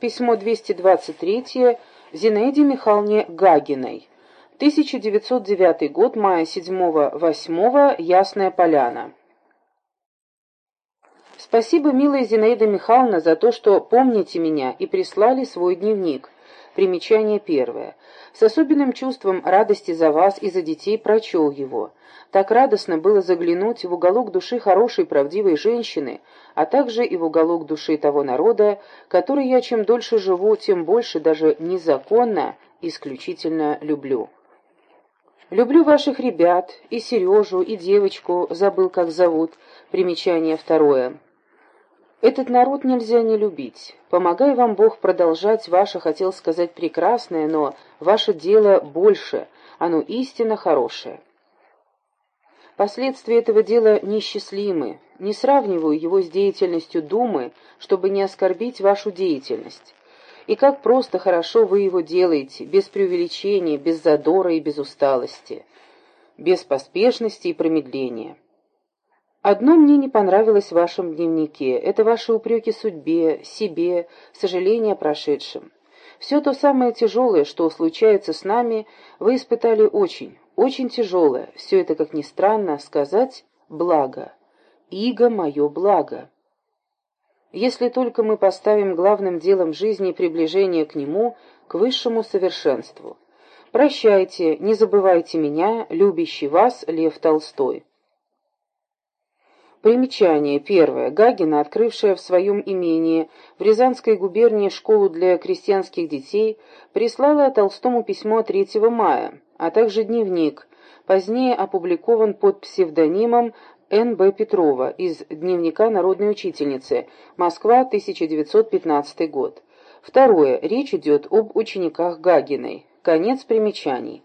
Письмо 223 Зинаиде Михайловне Гагиной. 1909 год, мая 7-8, Ясная Поляна. Спасибо, милая Зинаида Михайловна, за то, что помните меня и прислали свой дневник. Примечание первое. С особенным чувством радости за вас и за детей прочел его. Так радостно было заглянуть в уголок души хорошей, правдивой женщины, а также и в уголок души того народа, который я чем дольше живу, тем больше, даже незаконно, исключительно люблю. Люблю ваших ребят, и Сережу, и девочку, забыл, как зовут. Примечание второе. Этот народ нельзя не любить. Помогай вам Бог продолжать ваше, хотел сказать, прекрасное, но ваше дело больше, оно истинно хорошее. Последствия этого дела несчастливы. Не сравниваю его с деятельностью Думы, чтобы не оскорбить вашу деятельность. И как просто хорошо вы его делаете, без преувеличения, без задора и без усталости, без поспешности и промедления. Одно мне не понравилось в вашем дневнике — это ваши упреки судьбе, себе, сожаление о прошедшем. Все то самое тяжелое, что случается с нами, вы испытали очень, очень тяжелое, все это, как ни странно, сказать «благо». «Иго мое благо». Если только мы поставим главным делом жизни приближение к нему, к высшему совершенству. Прощайте, не забывайте меня, любящий вас Лев Толстой. Примечание. Первое. Гагина, открывшая в своем имении в Рязанской губернии школу для крестьянских детей, прислала Толстому письмо 3 мая а также дневник, позднее опубликован под псевдонимом Н.Б. Петрова из дневника народной учительницы, Москва, 1915 год. Второе. Речь идет об учениках Гагиной. Конец примечаний.